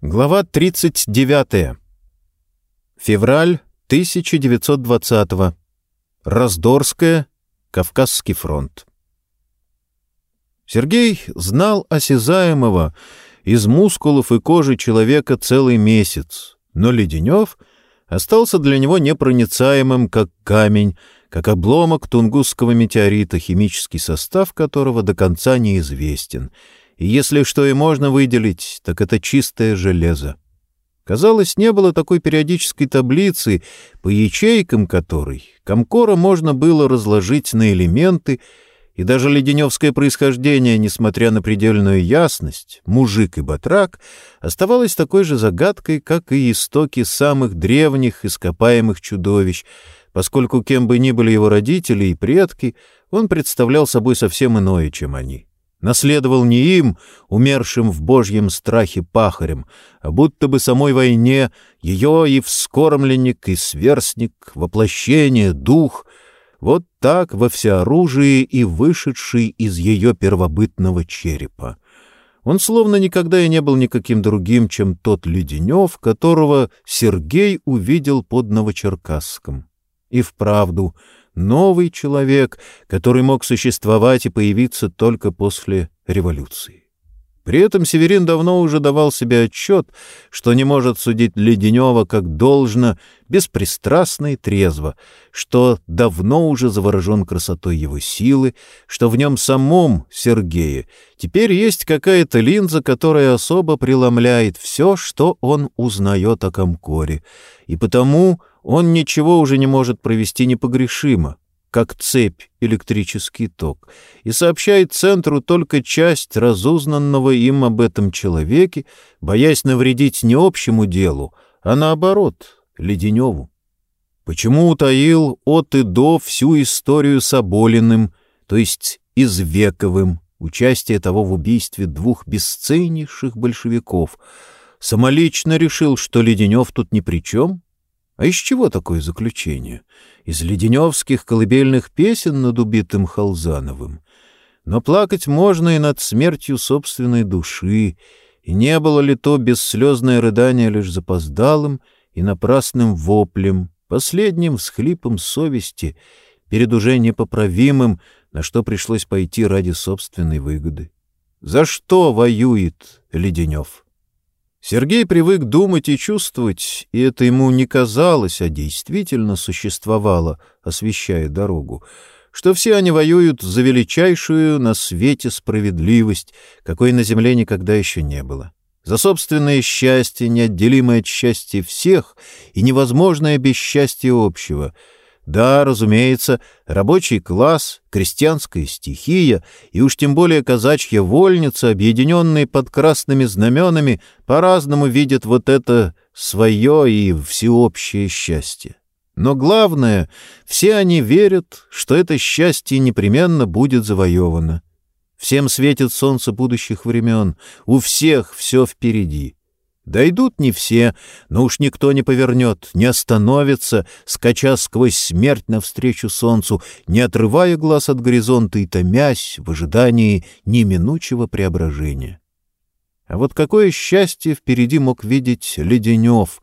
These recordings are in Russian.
Глава 39. Февраль 1920. Раздорская, Кавказский фронт. Сергей знал осязаемого из мускулов и кожи человека целый месяц, но Леденев остался для него непроницаемым, как камень, как обломок тунгусского метеорита, химический состав которого до конца неизвестен — и если что и можно выделить, так это чистое железо. Казалось, не было такой периодической таблицы, по ячейкам которой комкора можно было разложить на элементы, и даже леденевское происхождение, несмотря на предельную ясность, мужик и батрак, оставалось такой же загадкой, как и истоки самых древних ископаемых чудовищ, поскольку кем бы ни были его родители и предки, он представлял собой совсем иное, чем они наследовал не им, умершим в божьем страхе пахарем, а будто бы самой войне, ее и вскормленник, и сверстник, воплощение, дух, вот так во всеоружии и вышедший из ее первобытного черепа. Он словно никогда и не был никаким другим, чем тот Леденев, которого Сергей увидел под Новочеркасском. И вправду — новый человек, который мог существовать и появиться только после революции. При этом Северин давно уже давал себе отчет, что не может судить Леденева как должно, беспристрастно и трезво, что давно уже заворожен красотой его силы, что в нем самом, Сергее, теперь есть какая-то линза, которая особо преломляет все, что он узнает о Комкоре, и потому он ничего уже не может провести непогрешимо, как цепь электрический ток, и сообщает центру только часть разузнанного им об этом человеке, боясь навредить не общему делу, а наоборот, Леденеву. Почему утаил от и до всю историю с Оболиным, то есть Извековым, участие того в убийстве двух бесценнейших большевиков, самолично решил, что Леденев тут ни при чем? А из чего такое заключение? Из леденевских колыбельных песен над убитым Халзановым. Но плакать можно и над смертью собственной души, и не было ли то бесслезное рыдание лишь запоздалым и напрасным воплем, последним всхлипом совести перед уже непоправимым, на что пришлось пойти ради собственной выгоды? За что воюет Леденев? Сергей привык думать и чувствовать, и это ему не казалось, а действительно существовало, освещая дорогу, что все они воюют за величайшую на свете справедливость, какой на земле никогда еще не было, за собственное счастье, неотделимое от счастья всех и невозможное без счастья общего — да, разумеется, рабочий класс, крестьянская стихия и уж тем более казачья вольница, объединенные под красными знаменами, по-разному видят вот это свое и всеобщее счастье. Но главное, все они верят, что это счастье непременно будет завоевано. Всем светит солнце будущих времен, у всех все впереди. Дойдут не все, но уж никто не повернет, не остановится, скача сквозь смерть навстречу солнцу, не отрывая глаз от горизонта и томясь в ожидании неминучего преображения. А вот какое счастье впереди мог видеть Леденев,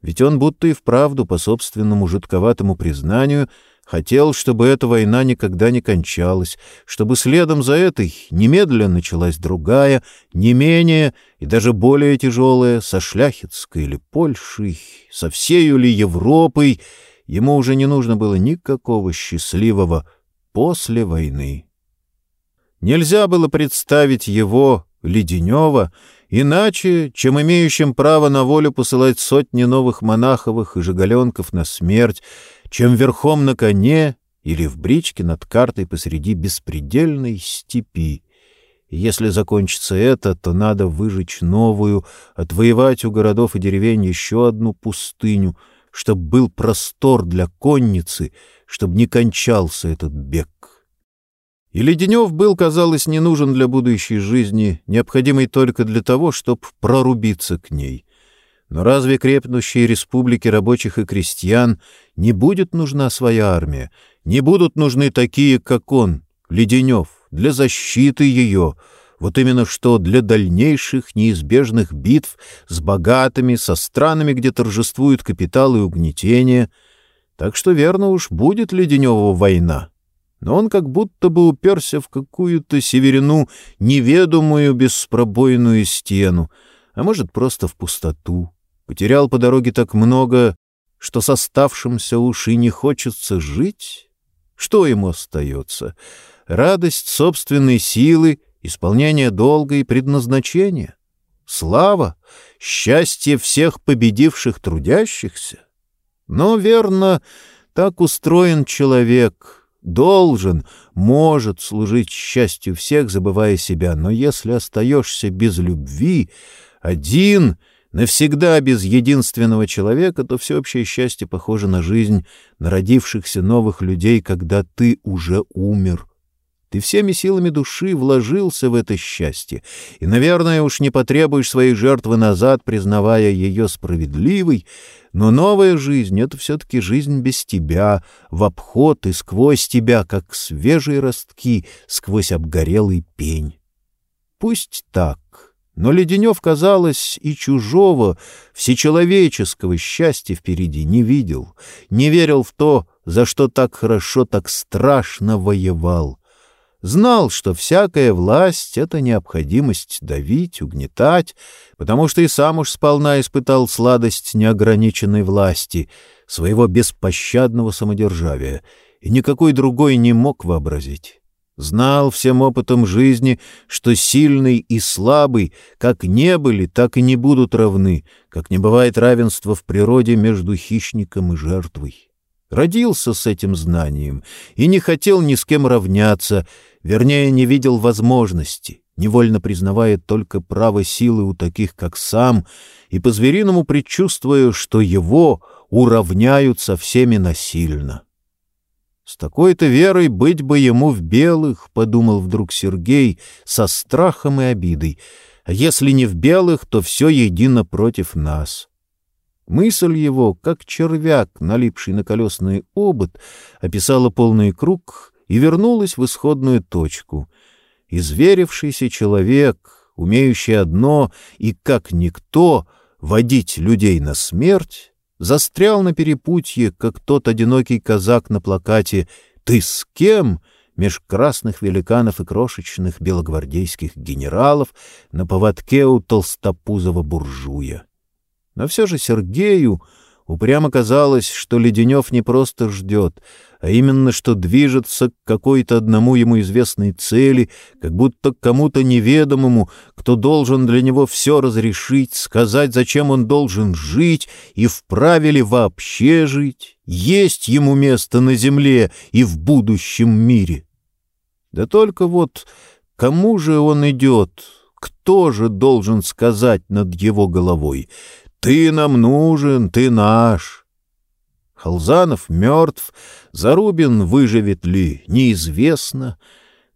ведь он будто и вправду, по собственному жутковатому признанию, — Хотел, чтобы эта война никогда не кончалась, чтобы следом за этой немедленно началась другая, не менее и даже более тяжелая, со Шляхетской или Польшей, со всею ли Европой. Ему уже не нужно было никакого счастливого после войны. Нельзя было представить его, Леденева, иначе, чем имеющим право на волю посылать сотни новых монаховых и жигаленков на смерть, чем верхом на коне или в бричке над картой посреди беспредельной степи. Если закончится это, то надо выжечь новую, отвоевать у городов и деревень еще одну пустыню, чтобы был простор для конницы, чтобы не кончался этот бег. И Леденев был, казалось, не нужен для будущей жизни, необходимый только для того, чтобы прорубиться к ней. Но разве крепнущей республике рабочих и крестьян не будет нужна своя армия, не будут нужны такие, как он, Леденев, для защиты ее? Вот именно что для дальнейших неизбежных битв с богатыми, со странами, где торжествуют капитал и угнетение. Так что верно уж, будет ли Деневу война. Но он как будто бы уперся в какую-то северину неведомую беспробойную стену, а может, просто в пустоту. Потерял по дороге так много, что с оставшимся уж и не хочется жить. Что ему остается? Радость собственной силы — исполнение долга и предназначения, слава, счастье всех победивших трудящихся. Но, верно, так устроен человек, должен, может служить счастью всех, забывая себя, но если остаешься без любви, один, навсегда без единственного человека, то всеобщее счастье похоже на жизнь народившихся новых людей, когда ты уже умер — ты всеми силами души вложился в это счастье, и, наверное, уж не потребуешь своей жертвы назад, признавая ее справедливой, но новая жизнь — это все-таки жизнь без тебя, в обход и сквозь тебя, как свежие ростки сквозь обгорелый пень. Пусть так, но Леденев, казалось, и чужого, всечеловеческого счастья впереди не видел, не верил в то, за что так хорошо, так страшно воевал — Знал, что всякая власть — это необходимость давить, угнетать, потому что и сам уж сполна испытал сладость неограниченной власти, своего беспощадного самодержавия, и никакой другой не мог вообразить. Знал всем опытом жизни, что сильный и слабый как не были, так и не будут равны, как не бывает равенства в природе между хищником и жертвой. Родился с этим знанием и не хотел ни с кем равняться, вернее, не видел возможности, невольно признавая только право силы у таких, как сам, и по-звериному предчувствуя, что его уравняют со всеми насильно. «С такой-то верой быть бы ему в белых», — подумал вдруг Сергей со страхом и обидой, «а если не в белых, то все едино против нас». Мысль его, как червяк, налипший на колесный обод, описала полный круг и вернулась в исходную точку. Изверившийся человек, умеющий одно и, как никто, водить людей на смерть, застрял на перепутье, как тот одинокий казак на плакате «Ты с кем?» меж красных великанов и крошечных белогвардейских генералов на поводке у толстопузого буржуя. Но все же Сергею упрямо казалось, что Леденев не просто ждет, а именно что движется к какой-то одному ему известной цели, как будто к кому-то неведомому, кто должен для него все разрешить, сказать, зачем он должен жить и вправе ли вообще жить, есть ему место на земле и в будущем мире. Да только вот кому же он идет, кто же должен сказать над его головой — ты нам нужен, ты наш. Халзанов мертв, Зарубин выживет ли, неизвестно.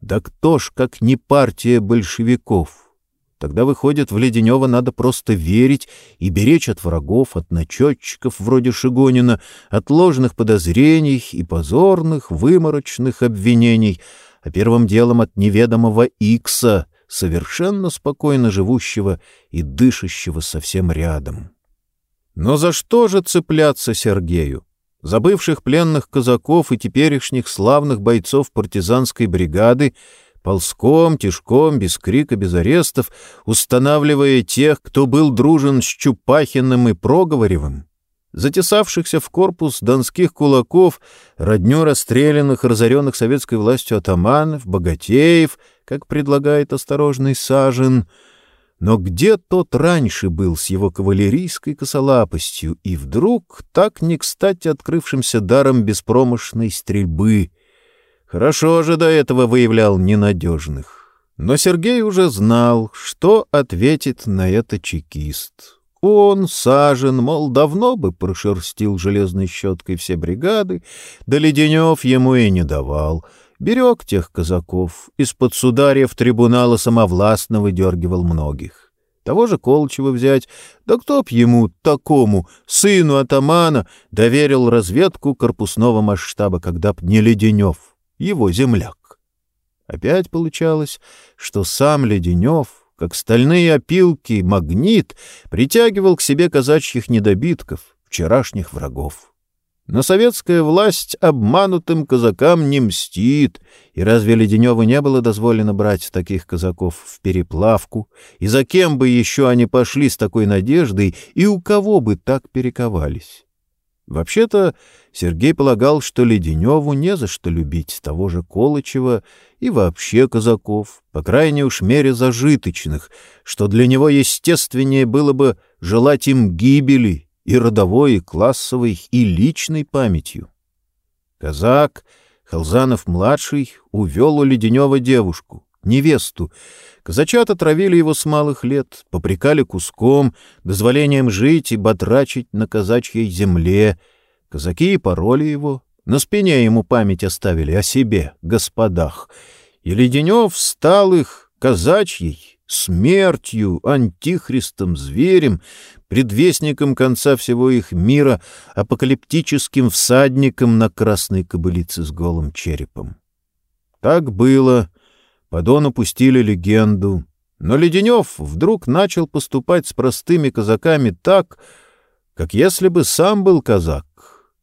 Да кто ж, как не партия большевиков? Тогда, выходит, в Леденева надо просто верить и беречь от врагов, от начетчиков вроде Шигонина, от ложных подозрений и позорных, выморочных обвинений, а первым делом от неведомого Икса, совершенно спокойно живущего и дышащего совсем рядом. Но за что же цепляться Сергею? Забывших пленных казаков и теперешних славных бойцов партизанской бригады ползком, тишком, без крика, без арестов, устанавливая тех, кто был дружен с Чупахиным и Проговоревым, затесавшихся в корпус донских кулаков, родню расстрелянных и разоренных советской властью атаманов, богатеев, как предлагает осторожный Сажин — но где тот раньше был с его кавалерийской косолапостью и вдруг так не кстати открывшимся даром беспромышной стрельбы? Хорошо же до этого выявлял ненадежных. Но Сергей уже знал, что ответит на это чекист. Он, Сажен, мол, давно бы прошерстил железной щеткой все бригады, да Леденев ему и не давал — берег тех казаков, из-под сударев трибунала самовластно выдергивал многих. Того же Колчева взять, да кто б ему, такому, сыну атамана, доверил разведку корпусного масштаба, когда б не Леденев, его земляк. Опять получалось, что сам Леденев, как стальные опилки, магнит, притягивал к себе казачьих недобитков, вчерашних врагов. Но советская власть обманутым казакам не мстит, и разве Леденеву не было дозволено брать таких казаков в переплавку, и за кем бы еще они пошли с такой надеждой, и у кого бы так перековались? Вообще-то Сергей полагал, что Леденеву не за что любить того же Колычева и вообще казаков, по крайней уж мере зажиточных, что для него естественнее было бы желать им гибели и родовой, и классовой, и личной памятью. Казак, Халзанов-младший, увел у Леденева девушку, невесту. Казачата травили его с малых лет, попрекали куском, дозволением жить и батрачить на казачьей земле. Казаки пороли его, на спине ему память оставили о себе, господах. И Леденев стал их казачьей, смертью, антихристом, зверем, предвестником конца всего их мира, апокалиптическим всадником на красной кобылице с голым черепом. Так было, по Дону легенду, но Леденев вдруг начал поступать с простыми казаками так, как если бы сам был казак.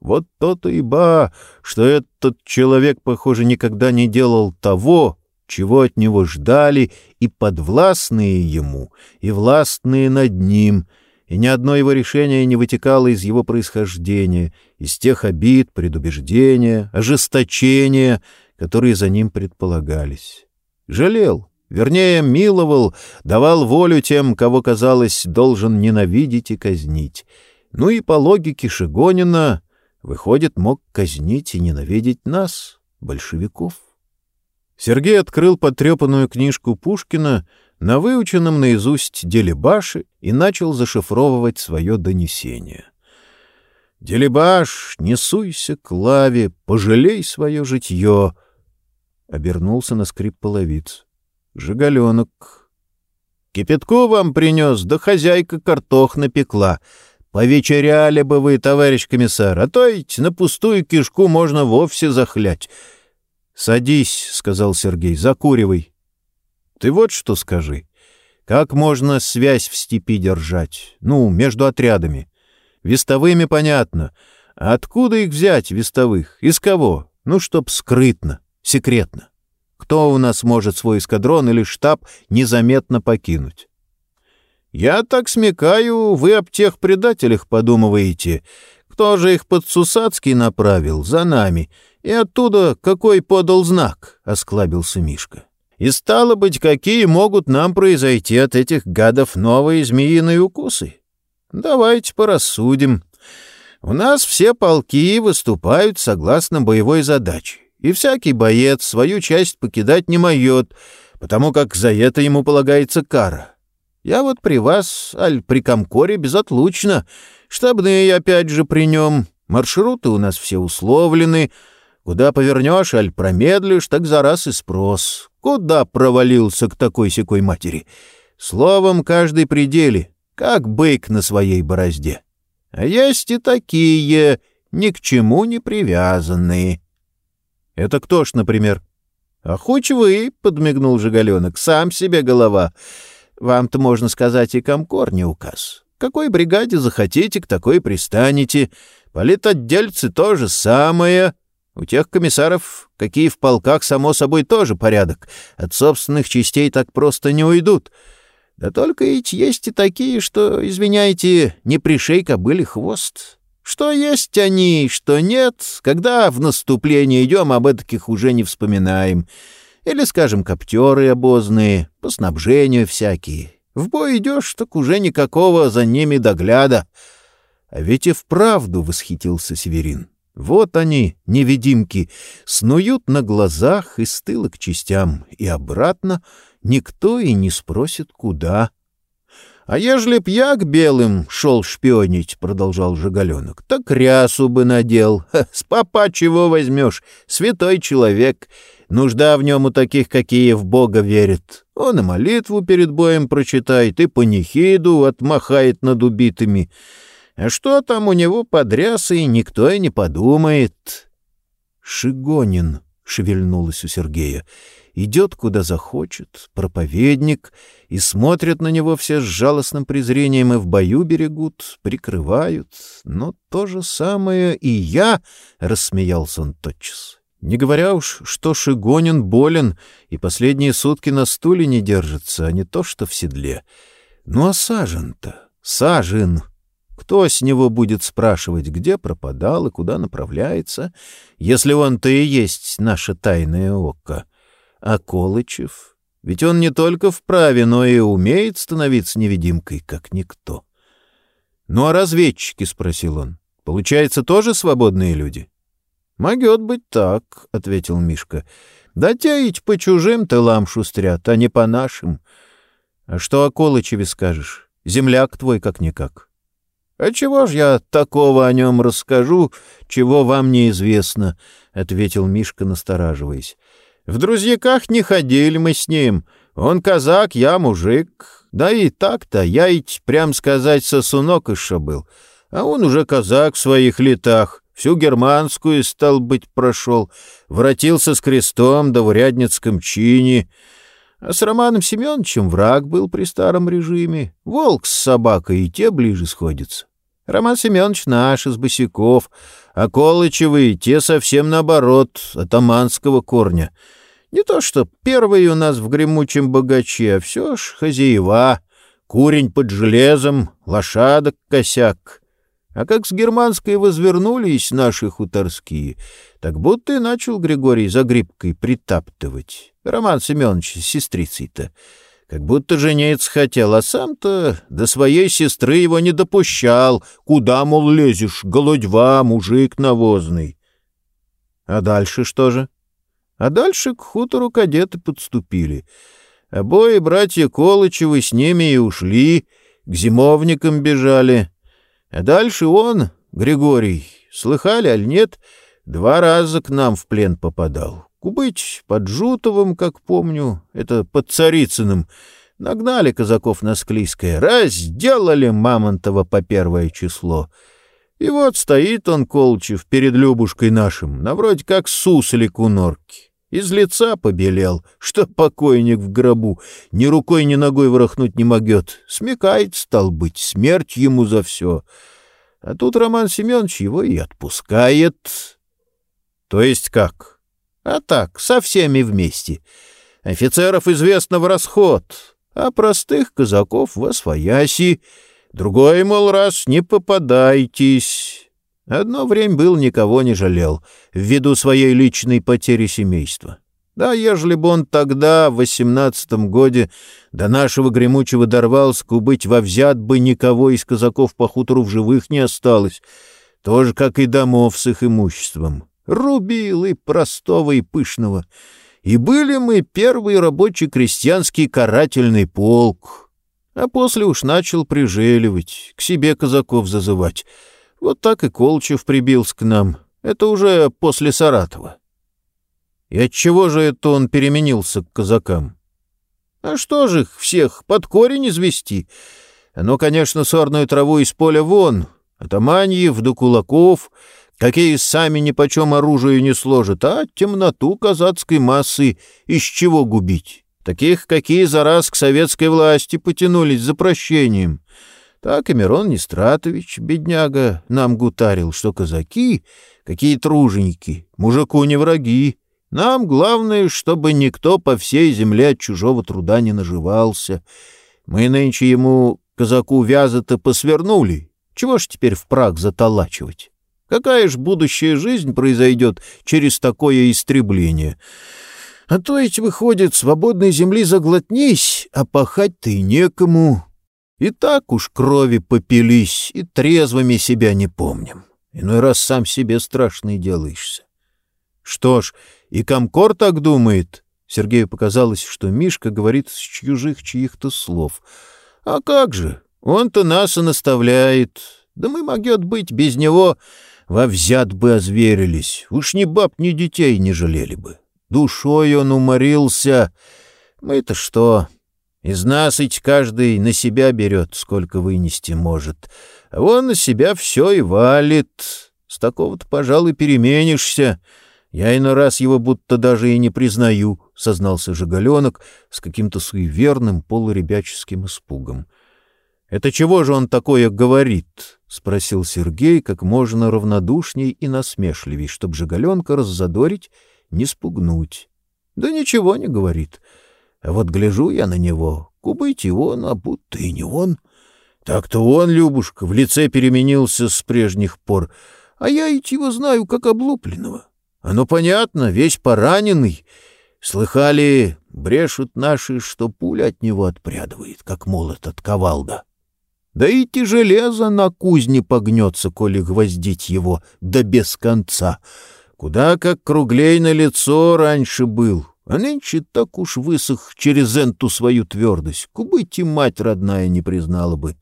Вот то-то и ба, что этот человек, похоже, никогда не делал того, чего от него ждали и подвластные ему, и властные над ним, и ни одно его решение не вытекало из его происхождения, из тех обид, предубеждения, ожесточения, которые за ним предполагались. Жалел, вернее, миловал, давал волю тем, кого, казалось, должен ненавидеть и казнить. Ну и по логике Шигонина, выходит, мог казнить и ненавидеть нас, большевиков. Сергей открыл потрепанную книжку Пушкина на выученном наизусть Делебаше и начал зашифровывать свое донесение. «Делебаш, не суйся к лаве, пожалей свое житье!» Обернулся на скрип половиц. «Жигаленок!» «Кипятку вам принес, да хозяйка картох напекла. Повечеряли бы вы, товарищ комиссар, а то ведь на пустую кишку можно вовсе захлять». «Садись», — сказал Сергей, — «закуривай». «Ты вот что скажи. Как можно связь в степи держать? Ну, между отрядами. Вестовыми понятно. А откуда их взять, вестовых? Из кого? Ну, чтоб скрытно, секретно. Кто у нас может свой эскадрон или штаб незаметно покинуть?» «Я так смекаю, вы об тех предателях подумываете. Кто же их под Сусацкий направил? За нами. И оттуда какой подал знак, — осклабился Мишка. И стало быть, какие могут нам произойти от этих гадов новые змеиные укусы? Давайте порассудим. У нас все полки выступают согласно боевой задаче, и всякий боец свою часть покидать не моет, потому как за это ему полагается кара. Я вот при вас, аль при комкоре, безотлучно, штабные опять же при нем, маршруты у нас все условлены — Куда повернешь, аль промедлишь, так за раз и спрос. Куда провалился к такой-сякой матери? Словом, каждый пределе, как бык на своей борозде. А есть и такие, ни к чему не привязанные. — Это кто ж, например? — А хоть вы, — подмигнул Жигаленок, — сам себе голова. Вам-то, можно сказать, и комкор не указ. Какой бригаде захотите, к такой пристанете. Политотдельцы то же самое. У тех комиссаров, какие в полках, само собой, тоже порядок. От собственных частей так просто не уйдут. Да только ведь есть и такие, что, извиняйте, не пришей кобыли хвост. Что есть они, что нет, когда в наступление идем, об этих уже не вспоминаем. Или, скажем, коптеры обозные, по снабжению всякие. В бой идешь, так уже никакого за ними догляда. А ведь и вправду восхитился Северин. Вот они, невидимки, снуют на глазах из тыла к частям, и обратно никто и не спросит, куда. — А ежели б я к белым шел шпионить, — продолжал Жигаленок, — так рясу бы надел. С папа чего возьмешь? Святой человек. Нужда в нем у таких, какие в Бога верят. Он и молитву перед боем прочитает, и панихиду отмахает над убитыми. А что там у него под рясой, никто и не подумает. Шигонин, шевельнулось у Сергея. Идет, куда захочет, проповедник, и смотрят на него все с жалостным презрением и в бою берегут, прикрывают. Но то же самое и я, — рассмеялся он тотчас. Не говоря уж, что Шигонин болен и последние сутки на стуле не держится, а не то что в седле. Ну а Сажен-то, Сажен, кто с него будет спрашивать, где пропадал и куда направляется, если он-то и есть наше тайное око? А Колычев? Ведь он не только вправе, но и умеет становиться невидимкой, как никто. — Ну а разведчики, — спросил он, — получается, тоже свободные люди? — Могет быть так, — ответил Мишка. — Да те по чужим тылам шустрят, а не по нашим. — А что о Колычеве скажешь? Земляк твой как-никак. — А чего ж я такого о нем расскажу, чего вам неизвестно? — ответил Мишка, настораживаясь. — В друзьяках не ходили мы с ним. Он казак, я мужик. Да и так-то я ведь, прям сказать, сосунок еще был. А он уже казак в своих летах. Всю германскую, стал быть, прошел. Вратился с крестом да в урядницком чине. А с Романом Семеновичем враг был при старом режиме. Волк с собакой и те ближе сходятся. Роман Семенович наш, из босиков, а Колычевы и те совсем наоборот, атаманского корня. Не то что первые у нас в гремучем богаче, а все ж хозяева, курень под железом, лошадок косяк. А как с германской возвернулись наши хуторские, так будто и начал Григорий за грибкой притаптывать. Роман Семенович с сестрицей-то. Как будто жениться хотел, а сам-то до своей сестры его не допущал. Куда, мол, лезешь, голодьва, мужик навозный. А дальше что же? А дальше к хутору кадеты подступили. Обои братья Колычевы с ними и ушли, к зимовникам бежали. А дальше он, Григорий, слыхали, аль нет, два раза к нам в плен попадал. Кубыть под Жутовым, как помню, это под Царицыным, нагнали казаков на Склизкое, разделали Мамонтова по первое число. И вот стоит он, Колчев, перед Любушкой нашим, на вроде как суслик у норки. Из лица побелел, что покойник в гробу, ни рукой, ни ногой ворохнуть не могет. Смекает, стал быть, смерть ему за все. А тут Роман Семенович его и отпускает. То есть как? А так, со всеми вместе. Офицеров известно в расход, а простых казаков в освояси. Другой, мол, раз не попадайтесь. Одно время был никого не жалел, ввиду своей личной потери семейства. Да, ежели бы он тогда, в восемнадцатом годе, до нашего гремучего дорвался, быть во взят бы никого из казаков по хутору в живых не осталось, тоже как и домов с их имуществом. Рубил и простого, и пышного. И были мы первый рабочий крестьянский карательный полк. А после уж начал прижеливать, к себе казаков зазывать — вот так и Колчев прибился к нам. Это уже после Саратова. И отчего же это он переменился к казакам? А что же их всех под корень извести? Ну, конечно, сорную траву из поля вон, атаманьев да кулаков, какие сами нипочем оружие не сложат, а темноту казацкой массы из чего губить? Таких, какие за раз к советской власти потянулись за прощением. Так и Мирон Нестратович, бедняга, нам гутарил, что казаки, какие труженики, мужику не враги. Нам главное, чтобы никто по всей земле от чужого труда не наживался. Мы нынче ему, казаку вяза-то, посвернули. Чего ж теперь в прах заталачивать? Какая ж будущая жизнь произойдет через такое истребление? А то ведь, выходит, свободной земли заглотнись, а пахать-то и некому. И так уж крови попились, и трезвыми себя не помним. Иной раз сам себе страшный делаешься. Что ж, и Комкор так думает. Сергею показалось, что Мишка говорит с чужих чьих-то слов. А как же, он-то нас и наставляет. Да мы, могет быть, без него во взят бы озверились. Уж ни баб, ни детей не жалели бы. Душой он уморился. Мы-то что, из нас ведь каждый на себя берет, сколько вынести может. А он на себя все и валит. С такого-то, пожалуй, переменишься. Я иной раз его будто даже и не признаю, — сознался Жигаленок с каким-то суеверным полуребяческим испугом. — Это чего же он такое говорит? — спросил Сергей как можно равнодушней и насмешливей, чтоб Жигаленка раззадорить, не спугнуть. — Да ничего не говорит. А вот гляжу я на него, кубыть он, а будто и не он. Так-то он, Любушка, в лице переменился с прежних пор, а я ведь его знаю как облупленного. Оно понятно, весь пораненный. Слыхали, брешут наши, что пуля от него отпрядывает, как молот от ковалда. Да и те железо на кузне погнется, коли гвоздить его, да без конца. Куда как круглей на лицо раньше был, а нынче так уж высох через энту свою твердость, кубыть и мать родная не признала бы.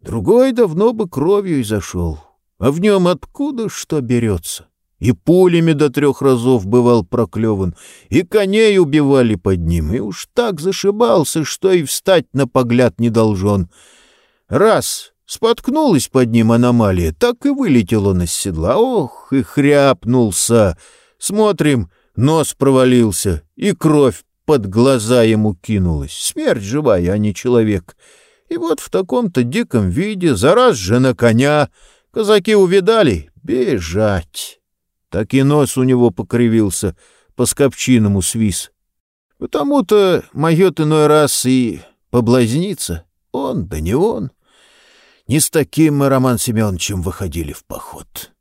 Другой давно бы кровью и зашел, а в нем откуда что берется? И пулями до трех разов бывал проклеван, и коней убивали под ним, и уж так зашибался, что и встать на погляд не должен. Раз споткнулась под ним аномалия, так и вылетел он из седла. Ох, и хряпнулся! Смотрим, нос провалился, и кровь под глаза ему кинулась. Смерть живая, а не человек. И вот в таком-то диком виде, за раз же на коня, казаки увидали — бежать так и нос у него покривился, по-скопчиному свис. Потому-то моет иной раз и поблазнится. Он, да не он. Не с таким мы, Роман Семеновичем, выходили в поход».